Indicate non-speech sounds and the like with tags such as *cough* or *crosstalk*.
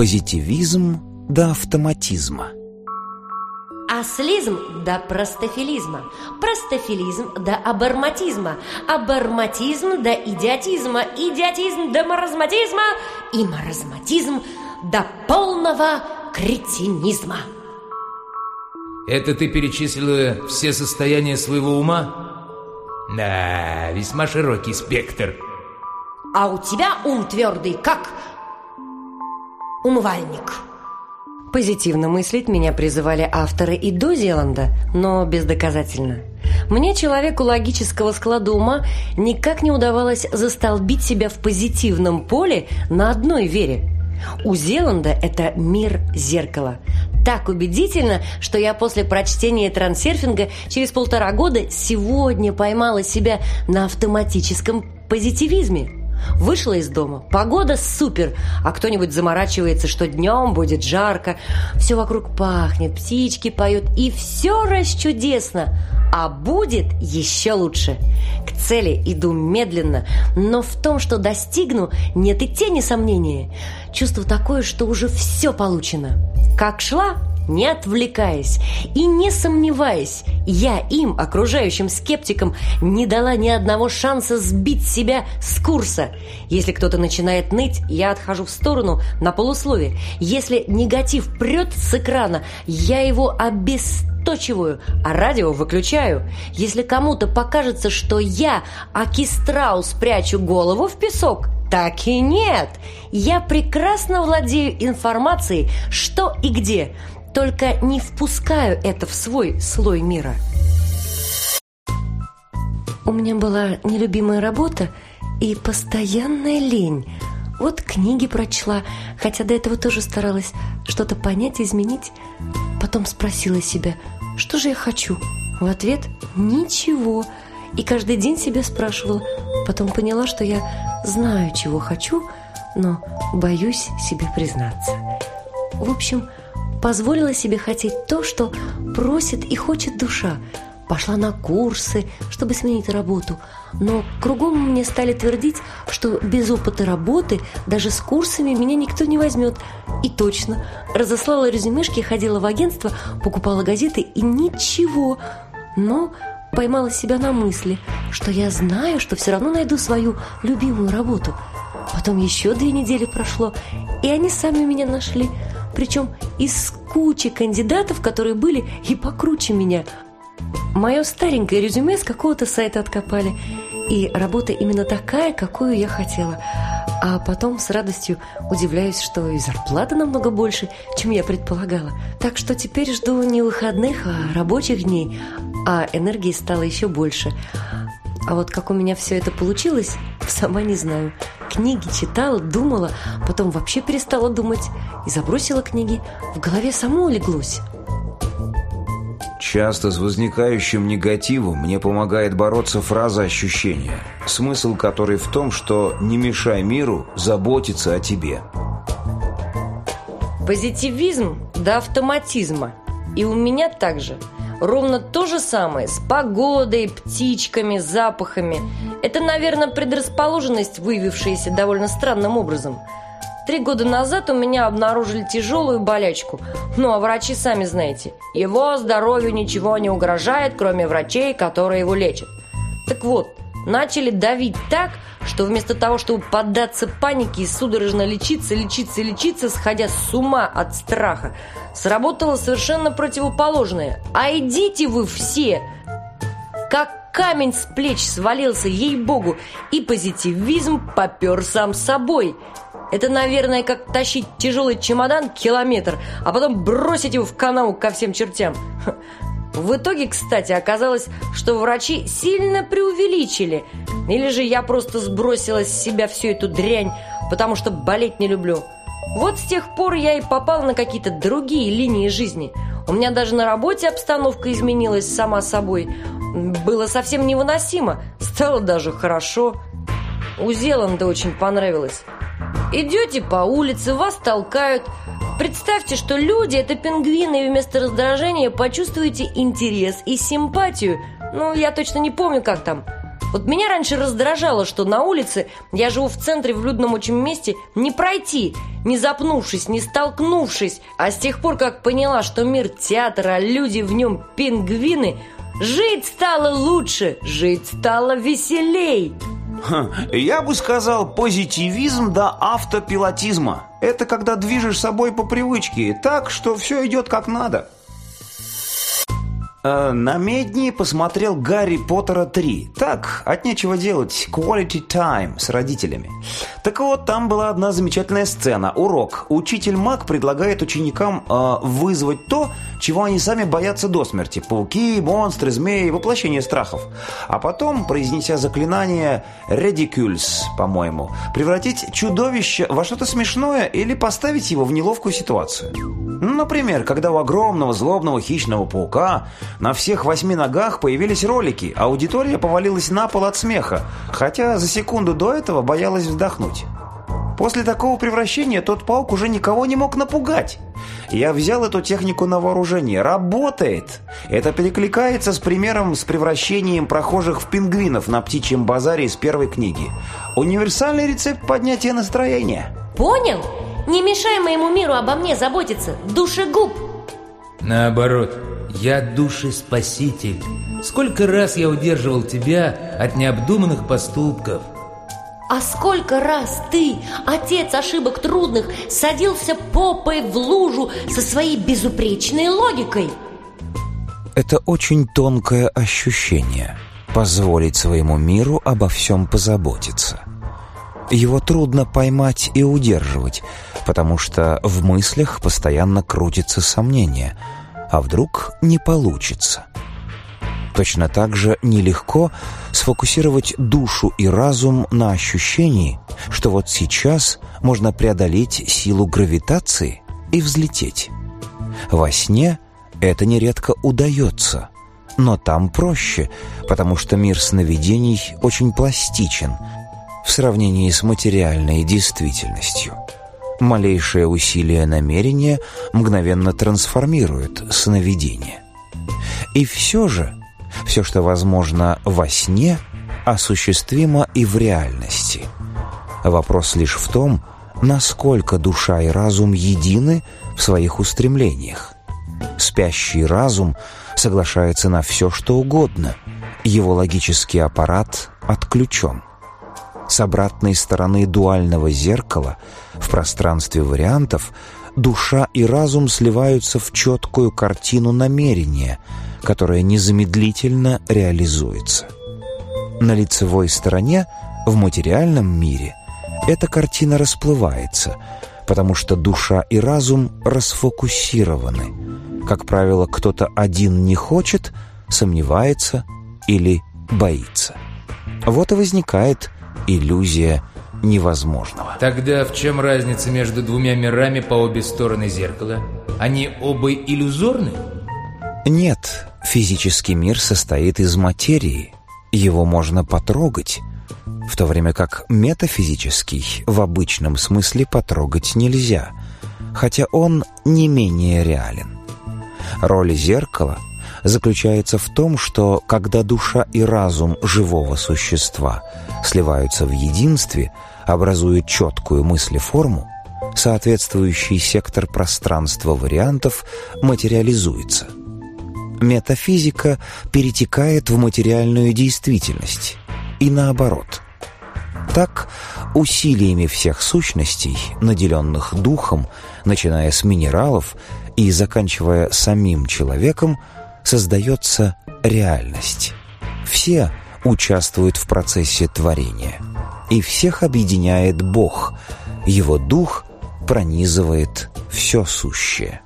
позитивизм до автоматизма. Аслизм до простофилизма, простофилизм до абарматизма, абарматизм до идиотизма, идиотизм до маразматизма и маразматизм до полного кретинизма. Это ты перечислила все состояния своего ума? Да, весьма широкий спектр. А у тебя ум твердый как умывальник. Позитивно мыслить меня призывали авторы и до Зеланда, но бездоказательно. Мне, человеку логического склада ума, никак не удавалось застолбить себя в позитивном поле на одной вере. У Зеланда это мир зеркала. Так убедительно, что я после прочтения трансерфинга через полтора года сегодня поймала себя на автоматическом позитивизме – Вышла из дома. Погода супер, а кто-нибудь заморачивается, что днем будет жарко. Все вокруг пахнет, птички поют, и все расчудесно. А будет еще лучше. К цели иду медленно, но в том, что достигну, нет и тени сомнения. Чувство такое, что уже все получено. Как шла, не отвлекаясь и не сомневаясь, я им, окружающим скептикам, не дала ни одного шанса сбить себя с курса. Если кто-то начинает ныть, я отхожу в сторону на полуслове. Если негатив прет с экрана, я его обесточиваю, а радио выключаю. Если кому-то покажется, что я, Акистрау, спрячу голову в песок – так и нет. Я прекрасно владею информацией, что и где только не впускаю это в свой слой мира. У меня была нелюбимая работа и постоянная лень. Вот книги прочла, хотя до этого тоже старалась что-то понять, изменить. Потом спросила себя, что же я хочу? В ответ – ничего. И каждый день себя спрашивала. Потом поняла, что я знаю, чего хочу, но боюсь себе признаться. В общем, позволила себе хотеть то, что просит и хочет душа. Пошла на курсы, чтобы сменить работу. Но кругом мне стали твердить, что без опыта работы, даже с курсами, меня никто не возьмет. И точно. Разослала резюмешки, ходила в агентство, покупала газеты и ничего. Но поймала себя на мысли, что я знаю, что все равно найду свою любимую работу. Потом еще две недели прошло, и они сами меня нашли – причем из кучи кандидатов, которые были и покруче меня. Мое старенькое резюме с какого-то сайта откопали. И работа именно такая, какую я хотела. А потом с радостью удивляюсь, что и зарплата намного больше, чем я предполагала. Так что теперь жду не выходных, а рабочих дней. А энергии стало еще больше. А вот как у меня все это получилось, *laughs* сама не знаю книги, читала, думала, потом вообще перестала думать и забросила книги. В голове само улеглось. Часто с возникающим негативом мне помогает бороться фраза ощущения, смысл которой в том, что не мешай миру заботиться о тебе. Позитивизм до автоматизма. И у меня также – Ровно то же самое с погодой, птичками, запахами. Это, наверное, предрасположенность, выявившаяся довольно странным образом. Три года назад у меня обнаружили тяжелую болячку. Ну, а врачи сами знаете. Его здоровью ничего не угрожает, кроме врачей, которые его лечат. Так вот, начали давить так, что вместо того, чтобы поддаться панике и судорожно лечиться, лечиться, лечиться, сходя с ума от страха, сработало совершенно противоположное. «А идите вы все!» Как камень с плеч свалился, ей-богу, и позитивизм попер сам собой – это, наверное, как тащить тяжелый чемодан километр, а потом бросить его в канаву ко всем чертям. В итоге, кстати, оказалось, что врачи сильно преувеличили. Или же я просто сбросила с себя всю эту дрянь, потому что болеть не люблю. Вот с тех пор я и попал на какие-то другие линии жизни. У меня даже на работе обстановка изменилась сама собой. Было совсем невыносимо. Стало даже хорошо. У Зеланда очень понравилось. Идете по улице, вас толкают – Представьте, что люди – это пингвины, и вместо раздражения почувствуете интерес и симпатию. Ну, я точно не помню, как там. Вот меня раньше раздражало, что на улице, я живу в центре в людном очень месте, не пройти, не запнувшись, не столкнувшись. А с тех пор, как поняла, что мир театра, люди в нем пингвины, жить стало лучше, жить стало веселей. Я бы сказал, позитивизм до автопилотизма. Это когда движешь собой по привычке, так что все идет как надо. На намедни посмотрел Гарри Поттера 3. Так, от нечего делать, quality time с родителями. Так вот, там была одна замечательная сцена, урок. Учитель Мак предлагает ученикам э, вызвать то, чего они сами боятся до смерти. Пауки, монстры, змеи, воплощение страхов. А потом, произнеся заклинание «Редикюльс», по-моему, превратить чудовище во что-то смешное или поставить его в неловкую ситуацию. Ну, например, когда у огромного злобного хищного паука на всех восьми ногах появились ролики, а аудитория повалилась на пол от смеха, хотя за секунду до этого боялась вздохнуть. После такого превращения тот паук уже никого не мог напугать. Я взял эту технику на вооружение. Работает! Это перекликается с примером с превращением прохожих в пингвинов на птичьем базаре из первой книги. Универсальный рецепт поднятия настроения. Понял? Не мешай моему миру обо мне заботиться, душегуб! Наоборот, я душеспаситель. Сколько раз я удерживал тебя от необдуманных поступков – а сколько раз ты, отец ошибок трудных, садился попой в лужу со своей безупречной логикой? Это очень тонкое ощущение – позволить своему миру обо всем позаботиться. Его трудно поймать и удерживать, потому что в мыслях постоянно крутится сомнение – а вдруг не получится – точно так же нелегко сфокусировать душу и разум на ощущении, что вот сейчас можно преодолеть силу гравитации и взлететь. Во сне это нередко удается, но там проще, потому что мир сновидений очень пластичен в сравнении с материальной действительностью. Малейшее усилие намерения мгновенно трансформирует сновидение. И все же все, что возможно во сне, осуществимо и в реальности. Вопрос лишь в том, насколько душа и разум едины в своих устремлениях. Спящий разум соглашается на все, что угодно. Его логический аппарат отключен. С обратной стороны дуального зеркала в пространстве вариантов душа и разум сливаются в четкую картину намерения – которая незамедлительно реализуется. На лицевой стороне, в материальном мире, эта картина расплывается, потому что душа и разум расфокусированы. Как правило, кто-то один не хочет, сомневается или боится. Вот и возникает иллюзия невозможного. Тогда в чем разница между двумя мирами по обе стороны зеркала? Они оба иллюзорны? Нет, Физический мир состоит из материи, его можно потрогать, в то время как метафизический в обычном смысле потрогать нельзя, хотя он не менее реален. Роль зеркала заключается в том, что когда душа и разум живого существа сливаются в единстве, образуя четкую мыслеформу, соответствующий сектор пространства вариантов материализуется – Метафизика перетекает в материальную действительность. И наоборот. Так, усилиями всех сущностей, наделенных духом, начиная с минералов и заканчивая самим человеком, создается реальность. Все участвуют в процессе творения. И всех объединяет Бог. Его дух пронизывает все сущее.